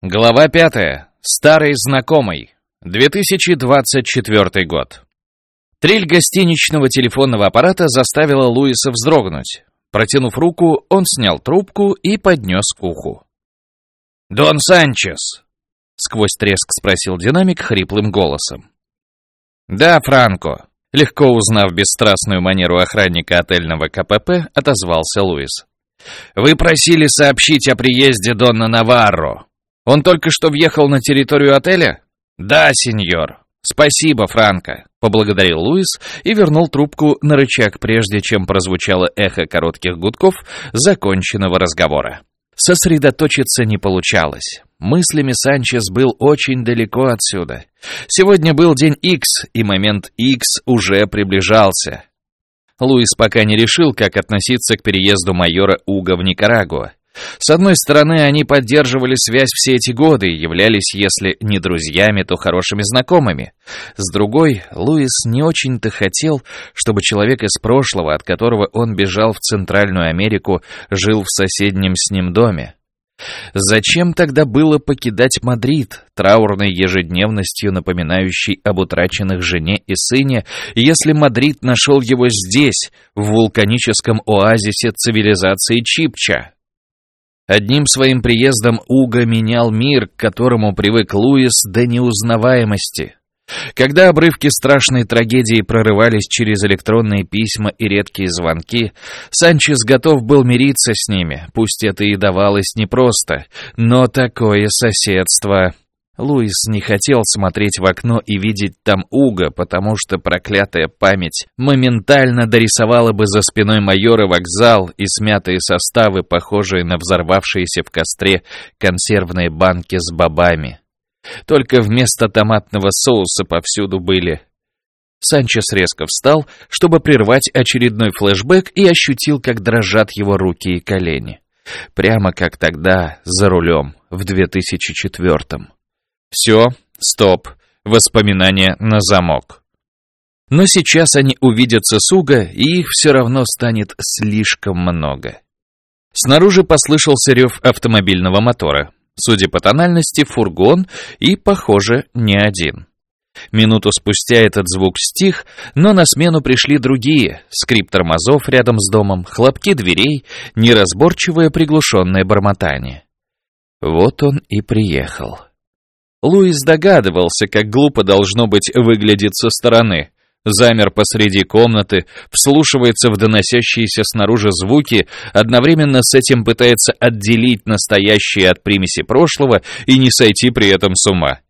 Глава пятая. Старый знакомый. 2024 год. Трель гостиничного телефонного аппарата заставила Луиса вздрогнуть. Протянув руку, он снял трубку и поднес к уху. «Дон Санчес!» — сквозь треск спросил динамик хриплым голосом. «Да, Франко», — легко узнав бесстрастную манеру охранника отельного КПП, отозвался Луис. «Вы просили сообщить о приезде Донна Наварро. Он только что въехал на территорию отеля?» «Да, сеньор. Спасибо, Франко», — поблагодарил Луис и вернул трубку на рычаг, прежде чем прозвучало эхо коротких гудков законченного разговора. Сосредоточиться не получалось. Мыслями Санчес был очень далеко отсюда. Сегодня был день X, и момент X уже приближался. Луис пока не решил, как относиться к переезду майора Уга в Никарагуа. С одной стороны, они поддерживали связь все эти годы и являлись, если не друзьями, то хорошими знакомыми. С другой, Луис не очень-то хотел, чтобы человек из прошлого, от которого он бежал в Центральную Америку, жил в соседнем с ним доме. Зачем тогда было покидать Мадрид, траурной ежедневностью напоминающей об утраченных жене и сыне, если Мадрид нашел его здесь, в вулканическом оазисе цивилизации Чипча? Одним своим приездом Уго менял мир, к которому привык Луис до неузнаваемости. Когда обрывки страшной трагедии прорывались через электронные письма и редкие звонки, Санчес готов был мириться с ними, пусть это и давалось непросто, но такое соседство... Луис не хотел смотреть в окно и видеть там Уга, потому что проклятая память моментально дорисовала бы за спиной майора вокзал и смятые составы, похожие на взорвавшиеся в костре консервные банки с бобами. Только вместо томатного соуса повсюду были. Санчес резко встал, чтобы прервать очередной флешбэк и ощутил, как дрожат его руки и колени. Прямо как тогда, за рулем, в 2004-м. Все, стоп, воспоминания на замок. Но сейчас они увидятся с Уго, и их все равно станет слишком много. Снаружи послышался рев автомобильного мотора. Судя по тональности, фургон и, похоже, не один. Минуту спустя этот звук стих, но на смену пришли другие. Скрип тормозов рядом с домом, хлопки дверей, неразборчивое приглушенное бормотание. Вот он и приехал. Луис догадывался, как глупо должно быть выглядеть со стороны. Замер посреди комнаты, вслушивается в доносящиеся снаружи звуки, одновременно с этим пытается отделить настоящее от примеси прошлого и не сойти при этом с ума.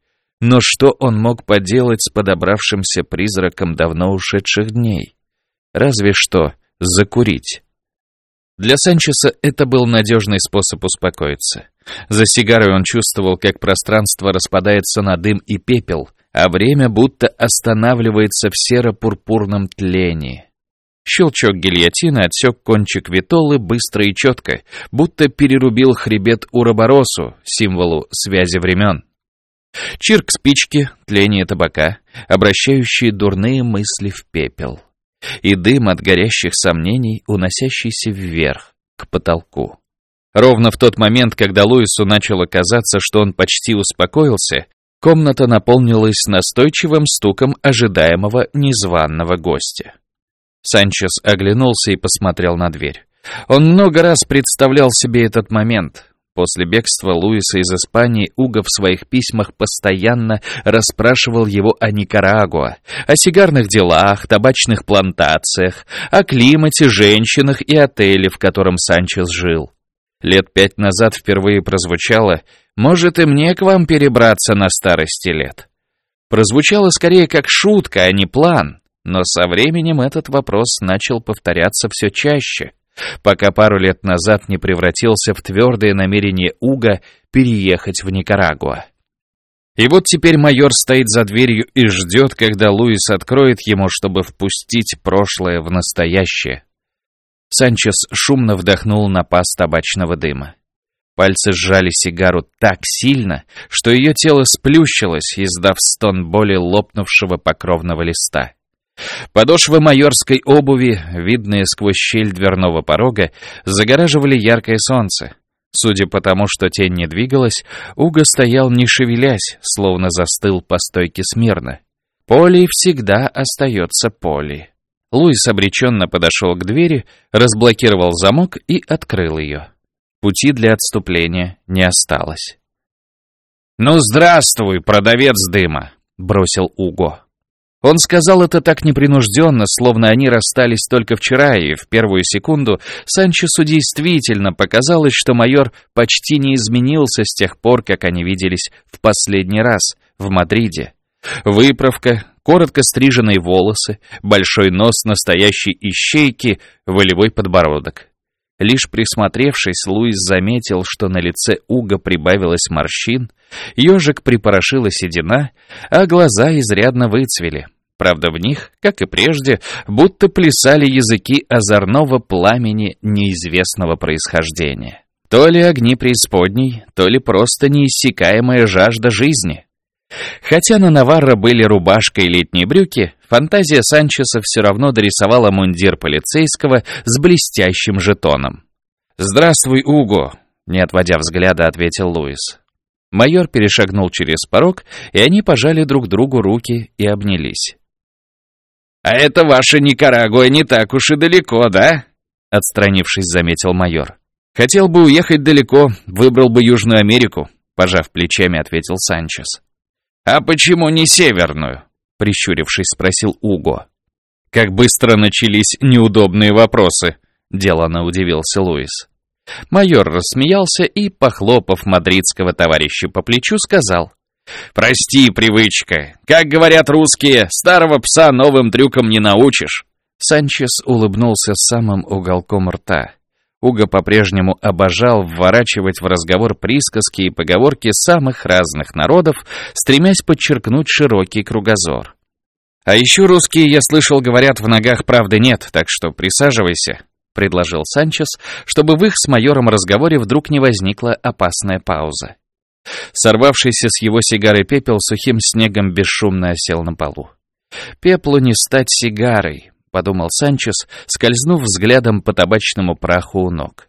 Но что он мог поделать с подобравшимся призраком давно ушедших дней? Разве что закурить. Для Санчеса это был надежный способ успокоиться. За сигарой он чувствовал, как пространство распадается на дым и пепел, а время будто останавливается в серо-пурпурном тлении. Щелчок гильотины отсек кончик витолы быстро и четко, будто перерубил хребет Уроборосу, символу связи времен. Чирк спички, тление табака, обращающие дурные мысли в пепел. И дым от горящих сомнений, уносящийся вверх, к потолку. Ровно в тот момент, когда Луису начало казаться, что он почти успокоился, комната наполнилась настойчивым стуком ожидаемого незваного гостя. Санчес оглянулся и посмотрел на дверь. Он много раз представлял себе этот момент. После бегства Луиса из Испании Уго в своих письмах постоянно расспрашивал его о Никарагуа, о сигарных делах, табачных плантациях, о климате, женщинах и отеле, в котором Санчес жил. Лет пять назад впервые прозвучало «Может и мне к вам перебраться на старости лет». Прозвучало скорее как шутка, а не план, но со временем этот вопрос начал повторяться все чаще, пока пару лет назад не превратился в твердое намерение Уга переехать в Никарагуа. И вот теперь майор стоит за дверью и ждет, когда Луис откроет ему, чтобы впустить прошлое в настоящее. Санчес шумно вдохнул напас табачного дыма. Пальцы сжали сигару так сильно, что ее тело сплющилось, издав стон боли лопнувшего покровного листа. Подошвы майорской обуви, видные сквозь щель дверного порога, загораживали яркое солнце. Судя по тому, что тень не двигалась, Уго стоял не шевелясь, словно застыл по стойке смирно. Поли всегда остается Поли. Луис обреченно подошел к двери, разблокировал замок и открыл ее. Пути для отступления не осталось. «Ну, здравствуй, продавец дыма!» — бросил Уго. Он сказал это так непринужденно, словно они расстались только вчера, и в первую секунду Санчесу действительно показалось, что майор почти не изменился с тех пор, как они виделись в последний раз в Мадриде. Выправка, коротко стриженные волосы, большой нос настоящей ищейки, волевой подбородок. Лишь присмотревшись, Луис заметил, что на лице Уга прибавилось морщин, ежик припорошила седина, а глаза изрядно выцвели. Правда, в них, как и прежде, будто плясали языки озорного пламени неизвестного происхождения. То ли огни преисподней, то ли просто неиссякаемая жажда жизни. Хотя на Наварро были рубашка и летние брюки, фантазия Санчеса все равно дорисовала мундир полицейского с блестящим жетоном. «Здравствуй, Уго!» — не отводя взгляда, ответил Луис. Майор перешагнул через порог, и они пожали друг другу руки и обнялись. «А это ваша Никарагуа не так уж и далеко, да?» Отстранившись, заметил майор. «Хотел бы уехать далеко, выбрал бы Южную Америку», пожав плечами, ответил Санчес. «А почему не Северную?» прищурившись, спросил Уго. «Как быстро начались неудобные вопросы», делано удивился Луис. Майор рассмеялся и, похлопав мадридского товарища по плечу, сказал. «Прости, привычка. Как говорят русские, старого пса новым трюкам не научишь». Санчес улыбнулся самым уголком рта. Уго по-прежнему обожал вворачивать в разговор присказки и поговорки самых разных народов, стремясь подчеркнуть широкий кругозор. «А еще русские, я слышал, говорят, в ногах правды нет, так что присаживайся», — предложил Санчес, чтобы в их с майором разговоре вдруг не возникла опасная пауза. Сорвавшийся с его сигары пепел сухим снегом бесшумно осел на полу. «Пеплу не стать сигарой», — подумал Санчес, скользнув взглядом по табачному праху у ног.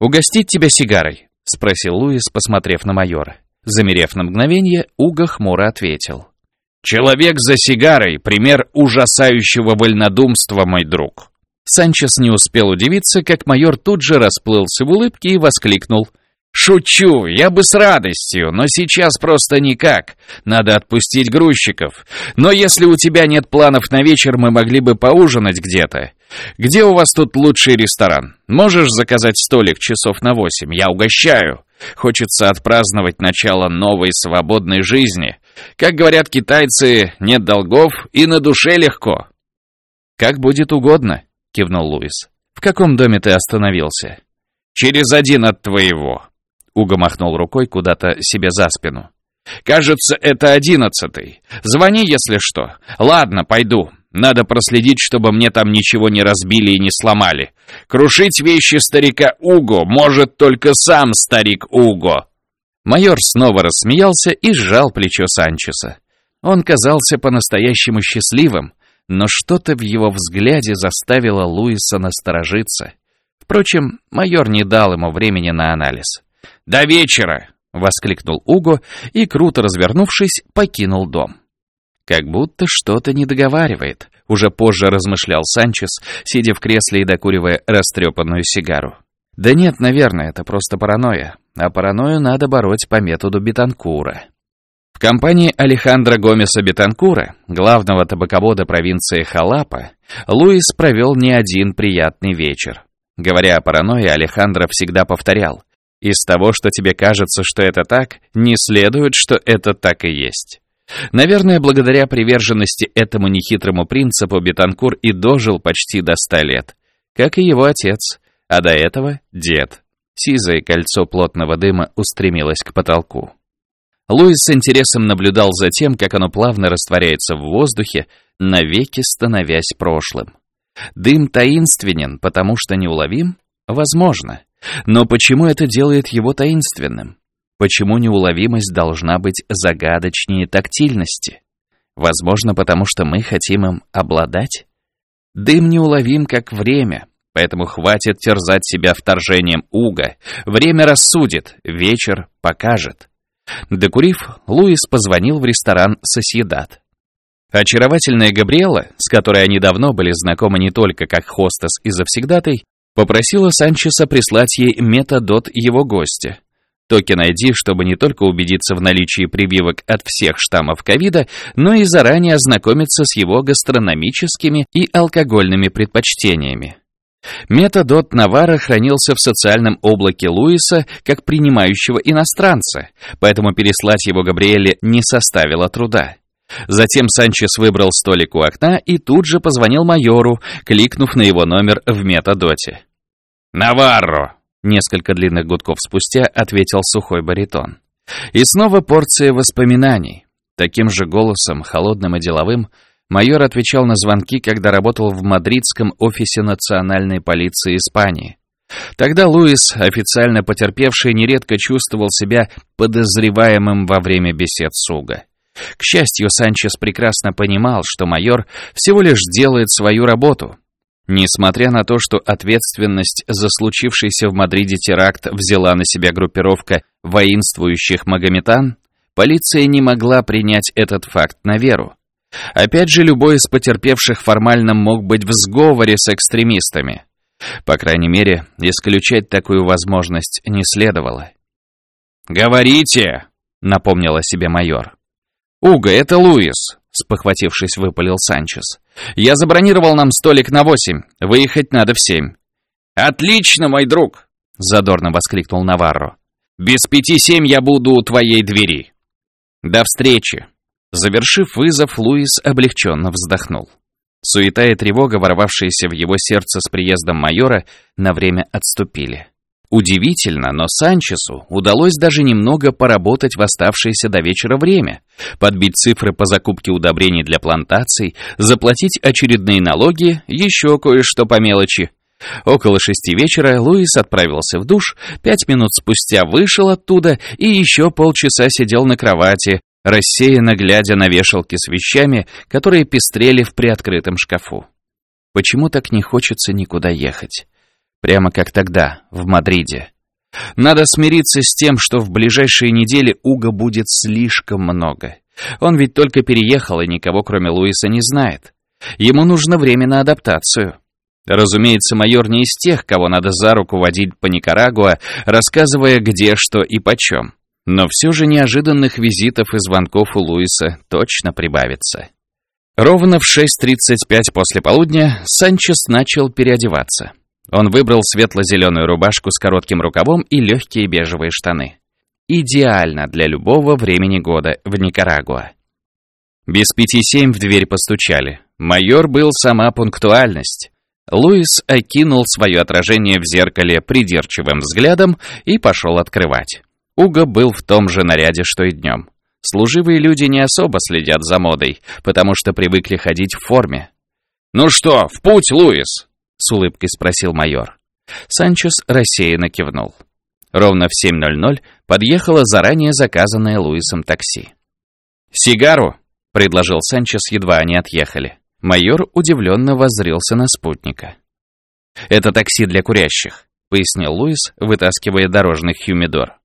«Угостить тебя сигарой?» — спросил Луис, посмотрев на майора. Замерев на мгновение, Уго хмуро ответил. «Человек за сигарой — пример ужасающего вольнодумства, мой друг». Санчес не успел удивиться, как майор тут же расплылся в улыбке и воскликнул — «Шучу, я бы с радостью, но сейчас просто никак. Надо отпустить грузчиков. Но если у тебя нет планов на вечер, мы могли бы поужинать где-то. Где у вас тут лучший ресторан? Можешь заказать столик часов на восемь? Я угощаю. Хочется отпраздновать начало новой свободной жизни. Как говорят китайцы, нет долгов и на душе легко». «Как будет угодно», — кивнул Луис. «В каком доме ты остановился?» «Через один от твоего». Уго махнул рукой куда-то себе за спину. «Кажется, это одиннадцатый. Звони, если что. Ладно, пойду. Надо проследить, чтобы мне там ничего не разбили и не сломали. Крушить вещи старика Уго может только сам старик Уго». Майор снова рассмеялся и сжал плечо Санчеса. Он казался по-настоящему счастливым, но что-то в его взгляде заставило Луиса насторожиться. Впрочем, майор не дал ему времени на анализ. «До вечера!» — воскликнул Уго и, круто развернувшись, покинул дом. «Как будто что-то не договаривает», — уже позже размышлял Санчес, сидя в кресле и докуривая растрепанную сигару. «Да нет, наверное, это просто паранойя. А паранойю надо бороть по методу Бетанкура». В компании Алехандро Гомеса Бетанкура, главного табаковода провинции Халапа, Луис провел не один приятный вечер. Говоря о паранойе, Алехандро всегда повторял из того, что тебе кажется, что это так, не следует, что это так и есть. Наверное, благодаря приверженности этому нехитрому принципу Бетанкур и дожил почти до ста лет, как и его отец, а до этого — дед. Сизое кольцо плотного дыма устремилось к потолку. Луис с интересом наблюдал за тем, как оно плавно растворяется в воздухе, навеки становясь прошлым. Дым таинственен, потому что неуловим? Возможно. Но почему это делает его таинственным? Почему неуловимость должна быть загадочнее тактильности? Возможно, потому что мы хотим им обладать? Дым неуловим, как время, Поэтому хватит терзать себя вторжением уга. Время рассудит, вечер покажет. Докурив, Луис позвонил в ресторан «Сосьедат». Очаровательная Габриэла, с которой они давно были знакомы не только как хостес и завсегдатай, попросила Санчеса прислать ей метадот его гостя. Токен ID, чтобы не только убедиться в наличии прививок от всех штаммов ковида, но и заранее ознакомиться с его гастрономическими и алкогольными предпочтениями. Метадот Навара хранился в социальном облаке Луиса как принимающего иностранца, поэтому переслать его Габриэле не составило труда. Затем Санчес выбрал столик у окна и тут же позвонил майору, кликнув на его номер в метадоте. «Наварро!» — несколько длинных гудков спустя ответил сухой баритон. И снова порция воспоминаний. Таким же голосом, холодным и деловым, майор отвечал на звонки, когда работал в мадридском офисе национальной полиции Испании. Тогда Луис, официально потерпевший, нередко чувствовал себя подозреваемым во время бесед с Уго. К счастью, Санчес прекрасно понимал, что майор всего лишь делает свою работу. Несмотря на то, что ответственность за случившийся в Мадриде теракт взяла на себя группировка воинствующих магометан, полиция не могла принять этот факт на веру. Опять же, любой из потерпевших формально мог быть в сговоре с экстремистами. По крайней мере, исключать такую возможность не следовало. «Говорите!» — напомнил о себе майор. «Уго, это Луис», — спохватившись, выпалил Санчес. «Я забронировал нам столик на восемь. Выехать надо в семь». «Отлично, мой друг!» — задорно воскликнул Наварро. «Без пяти семь я буду у твоей двери». «До встречи!» Завершив вызов, Луис облегченно вздохнул. Суета и тревога, ворвавшиеся в его сердце с приездом майора, на время отступили. Удивительно, но Санчесу удалось даже немного поработать в оставшееся до вечера время, подбить цифры по закупке удобрений для плантаций, заплатить очередные налоги, еще кое-что по мелочи. Около шести вечера Луис отправился в душ, пять минут спустя вышел оттуда и еще полчаса сидел на кровати, рассеянно глядя на вешалки с вещами, которые пестрели в приоткрытом шкафу. Почему так не хочется никуда ехать? Прямо как тогда, в Мадриде. Надо смириться с тем, что в ближайшие недели Уга будет слишком много. Он ведь только переехал и никого, кроме Луиса, не знает. Ему нужно время на адаптацию. Разумеется, майор не из тех, кого надо за руку водить по Никарагуа, рассказывая, где, что и почем. Но все же неожиданных визитов и звонков у Луиса точно прибавится. Ровно в 6.35 после полудня Санчес начал переодеваться. Он выбрал светло-зеленую рубашку с коротким рукавом и легкие бежевые штаны. Идеально для любого времени года в Никарагуа. Без пяти семь в дверь постучали. Майор был сама пунктуальность. Луис окинул свое отражение в зеркале придирчивым взглядом и пошел открывать. Уго был в том же наряде, что и днем. Служивые люди не особо следят за модой, потому что привыкли ходить в форме. «Ну что, в путь, Луис?» С улыбкой спросил майор. Санчес рассеянно кивнул. Ровно в 7.00 подъехало заранее заказанное Луисом такси. «Сигару?» — предложил Санчес, едва они отъехали. Майор удивленно воззрился на спутника. «Это такси для курящих», — пояснил Луис, вытаскивая дорожный хюмидор.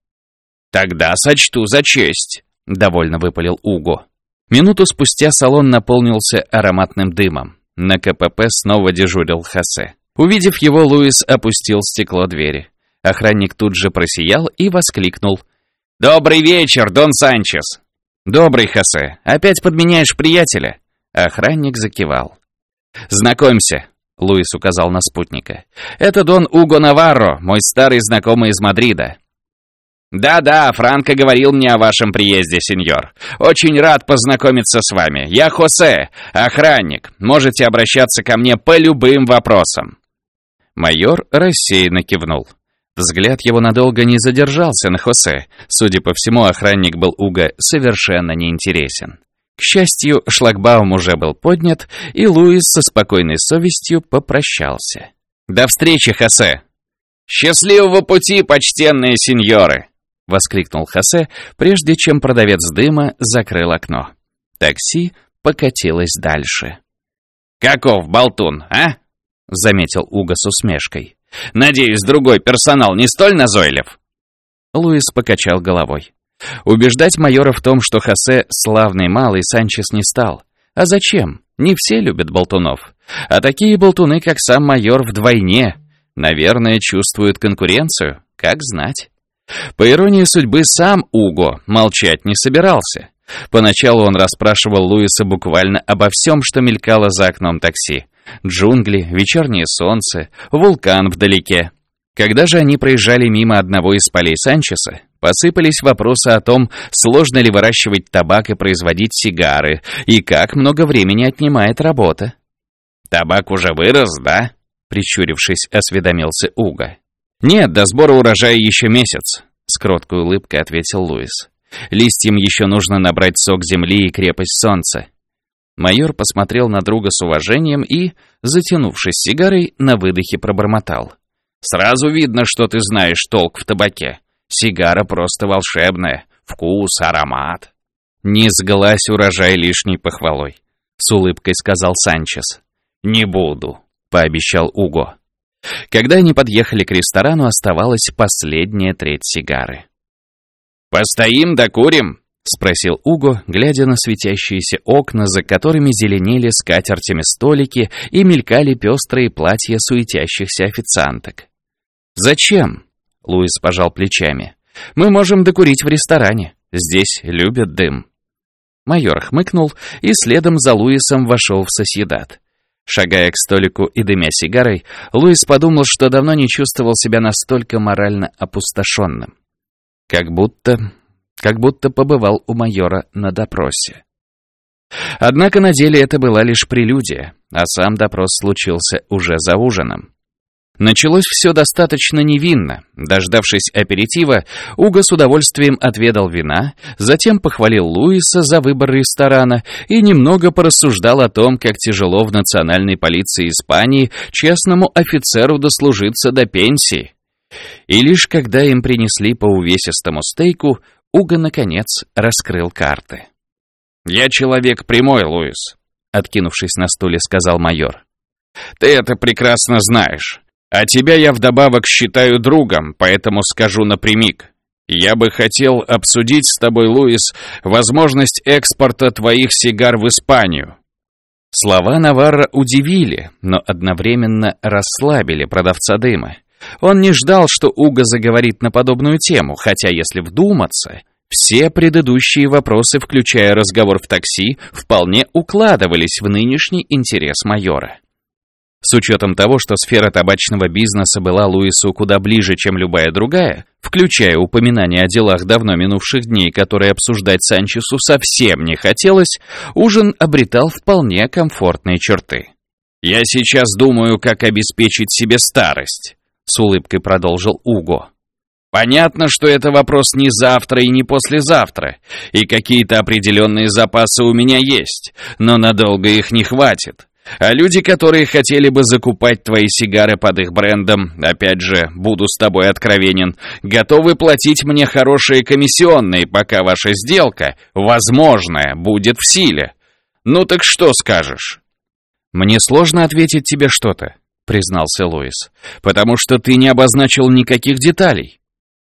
«Тогда сочту за честь», — довольно выпалил Уго. Минуту спустя салон наполнился ароматным дымом. На КПП снова дежурил Хосе. Увидев его, Луис опустил стекло двери. Охранник тут же просиял и воскликнул. «Добрый вечер, Дон Санчес!» «Добрый, Хосе. Опять подменяешь приятеля?» Охранник закивал. «Знакомься», — Луис указал на спутника. «Это Дон Уго Наварро, мой старый знакомый из Мадрида. «Да-да, Франко говорил мне о вашем приезде, сеньор. Очень рад познакомиться с вами. Я Хосе, охранник. Можете обращаться ко мне по любым вопросам». Майор рассеянно кивнул. Взгляд его надолго не задержался на Хосе. Судя по всему, охранник был Уга совершенно неинтересен. К счастью, шлагбаум уже был поднят, и Луис со спокойной совестью попрощался. «До встречи, Хосе!» «Счастливого пути, почтенные сеньоры!» — воскликнул Хосе, прежде чем продавец дыма закрыл окно. Такси покатилось дальше. «Каков болтун, а?» — заметил Уго с усмешкой. «Надеюсь, другой персонал не столь назойлив?» Луис покачал головой. Убеждать майора в том, что Хосе славный малый, Санчес не стал. А зачем? Не все любят болтунов. А такие болтуны, как сам майор, вдвойне. Наверное, чувствуют конкуренцию. Как знать. По иронии судьбы, сам Уго молчать не собирался. Поначалу он расспрашивал Луиса буквально обо всем, что мелькало за окном такси. Джунгли, вечернее солнце, вулкан вдалеке. Когда же они проезжали мимо одного из полей Санчеса, посыпались вопросы о том, сложно ли выращивать табак и производить сигары, и как много времени отнимает работа. «Табак уже вырос, да?» — прищурившись, осведомился Уга. «Нет, до сбора урожая еще месяц», — с кроткой улыбкой ответил Луис. «Листьям еще нужно набрать сок земли и крепость солнца». Майор посмотрел на друга с уважением и, затянувшись сигарой, на выдохе пробормотал. «Сразу видно, что ты знаешь толк в табаке. Сигара просто волшебная. Вкус, аромат». «Не сглазь урожай лишней похвалой», — с улыбкой сказал Санчес. «Не буду», — пообещал Уго. Когда они подъехали к ресторану, оставалась последняя треть сигары. «Постоим, докурим?» — спросил Уго, глядя на светящиеся окна, за которыми зеленели скатертями столики и мелькали пестрые платья суетящихся официанток. «Зачем?» — Луис пожал плечами. «Мы можем докурить в ресторане. Здесь любят дым». Майор хмыкнул и следом за Луисом вошел в соседат. Шагая к столику и дымя сигарой, Луис подумал, что давно не чувствовал себя настолько морально опустошенным. Как будто... как будто побывал у майора на допросе. Однако на деле это была лишь прелюдия, а сам допрос случился уже за ужином. Началось все достаточно невинно. Дождавшись аперитива, Уго с удовольствием отведал вина, затем похвалил Луиса за выбор ресторана и немного порассуждал о том, как тяжело в национальной полиции Испании честному офицеру дослужиться до пенсии. И лишь когда им принесли по увесистому стейку, Уго, наконец, раскрыл карты. «Я человек прямой, Луис», — откинувшись на стуле, сказал майор. «Ты это прекрасно знаешь». А тебя я вдобавок считаю другом, поэтому скажу напрямик. Я бы хотел обсудить с тобой, Луис, возможность экспорта твоих сигар в Испанию. Слова Наварра удивили, но одновременно расслабили продавца дыма. Он не ждал, что Уго заговорит на подобную тему, хотя, если вдуматься, все предыдущие вопросы, включая разговор в такси, вполне укладывались в нынешний интерес майора. С учетом того, что сфера табачного бизнеса была Луису куда ближе, чем любая другая, включая упоминание о делах давно минувших дней, которые обсуждать Санчесу совсем не хотелось, ужин обретал вполне комфортные черты. «Я сейчас думаю, как обеспечить себе старость», — с улыбкой продолжил Уго. Понятно, что это вопрос не завтра и не послезавтра, и какие-то определенные запасы у меня есть, но надолго их не хватит. А люди, которые хотели бы закупать твои сигары под их брендом, опять же, буду с тобой откровенен, готовы платить мне хорошие комиссионные, пока ваша сделка, возможная, будет в силе. Ну так что скажешь? Мне сложно ответить тебе что-то, признался Луис, потому что ты не обозначил никаких деталей.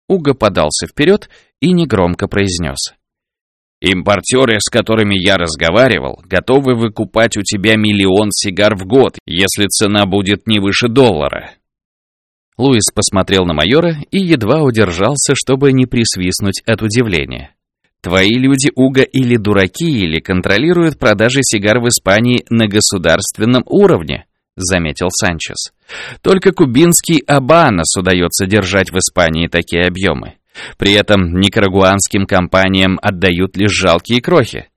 Уго подался вперед и негромко произнес. Импортеры, с которыми я разговаривал, готовы выкупать у тебя миллион сигар в год, если цена будет не выше доллара. Луис посмотрел на майора и едва удержался, чтобы не присвистнуть от удивления. Твои люди Уга или дураки, или контролируют продажи сигар в Испании на государственном уровне, заметил Санчес. Только кубинский Абанос удается держать в Испании такие объемы. При этом никарагуанским компаниям отдают лишь жалкие крохи.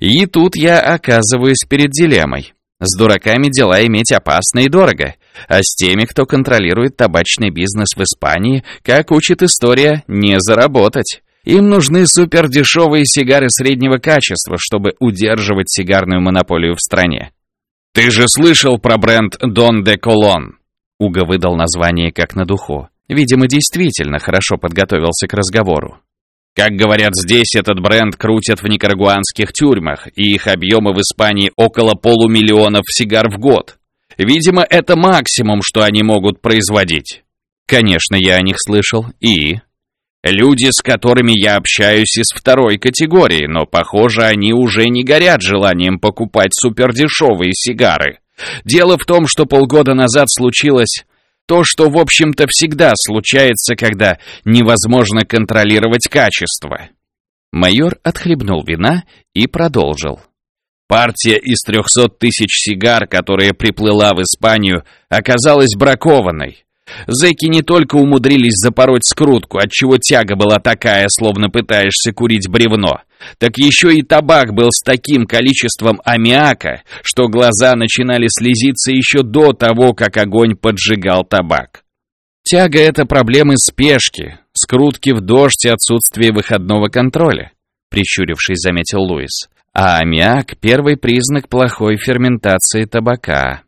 И тут я оказываюсь перед дилеммой. С дураками дела иметь опасно и дорого, а с теми, кто контролирует табачный бизнес в Испании, как учит история, не заработать. Им нужны супердешевые сигары среднего качества, чтобы удерживать сигарную монополию в стране. «Ты же слышал про бренд Дон де Колон?» Уга выдал название как на духу. Видимо, действительно хорошо подготовился к разговору. Как говорят здесь, этот бренд крутят в никарагуанских тюрьмах, и их объемы в Испании около полумиллионов сигар в год. Видимо, это максимум, что они могут производить. Конечно, я о них слышал. И? Люди, с которыми я общаюсь из второй категории, но, похоже, они уже не горят желанием покупать супердешевые сигары. Дело в том, что полгода назад случилось то, что, в общем-то, всегда случается, когда невозможно контролировать качество. Майор отхлебнул вина и продолжил. Партия из трехсот тысяч сигар, которая приплыла в Испанию, оказалась бракованной. Зэки не только умудрились запороть скрутку, отчего тяга была такая, словно пытаешься курить бревно, так еще и табак был с таким количеством аммиака, что глаза начинали слезиться еще до того, как огонь поджигал табак. Тяга — это проблемы спешки, скрутки в дождь и отсутствие выходного контроля, прищурившись, заметил Луис. А аммиак — первый признак плохой ферментации табака.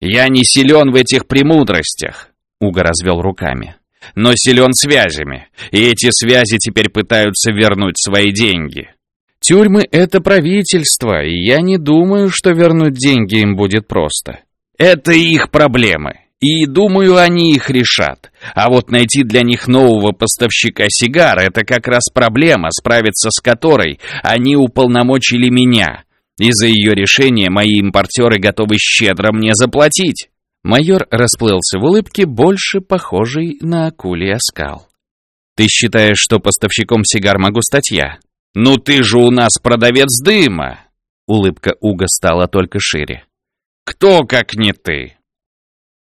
«Я не силен в этих премудростях», — Уго развел руками. «Но силен связями, и эти связи теперь пытаются вернуть свои деньги». «Тюрьмы — это правительство, и я не думаю, что вернуть деньги им будет просто». «Это их проблемы. И, думаю, они их решат. А вот найти для них нового поставщика сигар — это как раз проблема, справиться с которой они уполномочили меня. И за ее решение мои импортеры готовы щедро мне заплатить. Майор расплылся в улыбке, больше похожей на акулий оскал. «Ты считаешь, что поставщиком сигар могу стать я?» «Ну ты же у нас продавец дыма!» Улыбка Уга стала только шире. «Кто, как не ты?»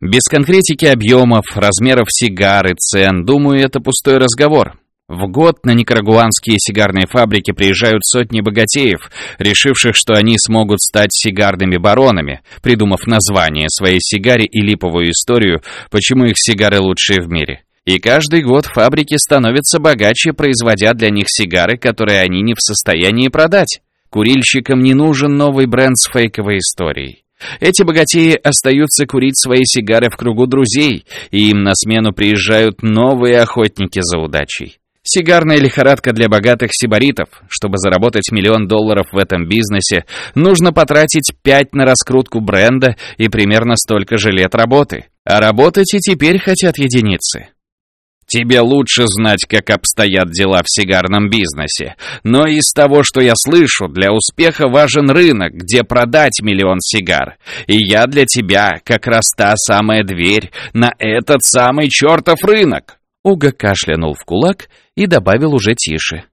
Без конкретики объемов, размеров сигары, цен, думаю, это пустой разговор. В год на никарагуанские сигарные фабрики приезжают сотни богатеев, решивших, что они смогут стать сигарными баронами, придумав название своей сигаре и липовую историю, почему их сигары лучшие в мире. И каждый год фабрики становятся богаче, производя для них сигары, которые они не в состоянии продать. Курильщикам не нужен новый бренд с фейковой историей. Эти богатеи остаются курить свои сигары в кругу друзей, и им на смену приезжают новые охотники за удачей. Сигарная лихорадка для богатых сибаритов. Чтобы заработать миллион долларов в этом бизнесе, нужно потратить пять на раскрутку бренда и примерно столько же лет работы. А работать и теперь хотят единицы. Тебе лучше знать, как обстоят дела в сигарном бизнесе. Но из того, что я слышу, для успеха важен рынок, где продать миллион сигар. И я для тебя как раз та самая дверь на этот самый чертов рынок. Уга кашлянул в кулак и добавил уже тише.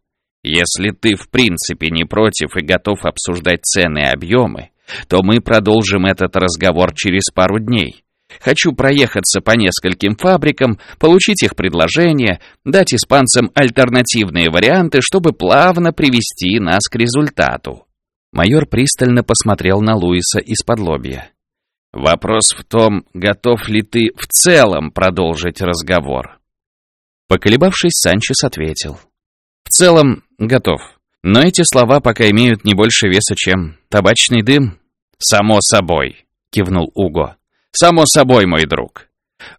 Если ты в принципе не против и готов обсуждать цены и объемы, то мы продолжим этот разговор через пару дней. Хочу проехаться по нескольким фабрикам, получить их предложения, дать испанцам альтернативные варианты, чтобы плавно привести нас к результату». Майор пристально посмотрел на Луиса из-под лобья. «Вопрос в том, готов ли ты в целом продолжить разговор?» Поколебавшись, Санчес ответил. «В целом, готов. Но эти слова пока имеют не больше веса, чем табачный дым». «Само собой», — кивнул Уго. Само собой, мой друг.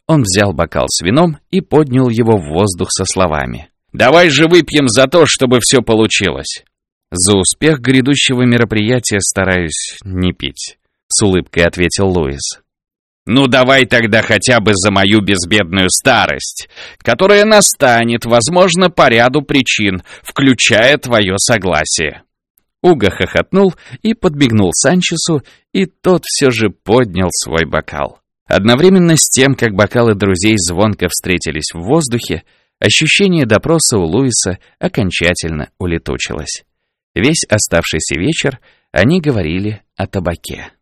Он взял бокал с вином и поднял его в воздух со словами. «Давай же выпьем за то, чтобы все получилось!» «За успех грядущего мероприятия стараюсь не пить», — с улыбкой ответил Луис. «Ну давай тогда хотя бы за мою безбедную старость, которая настанет, возможно, по ряду причин, включая твое согласие». Уго хохотнул и подбегнул Санчесу, и тот все же поднял свой бокал. Одновременно с тем, как бокалы друзей звонко встретились в воздухе, ощущение допроса у Луиса окончательно улетучилось. Весь оставшийся вечер они говорили о табаке.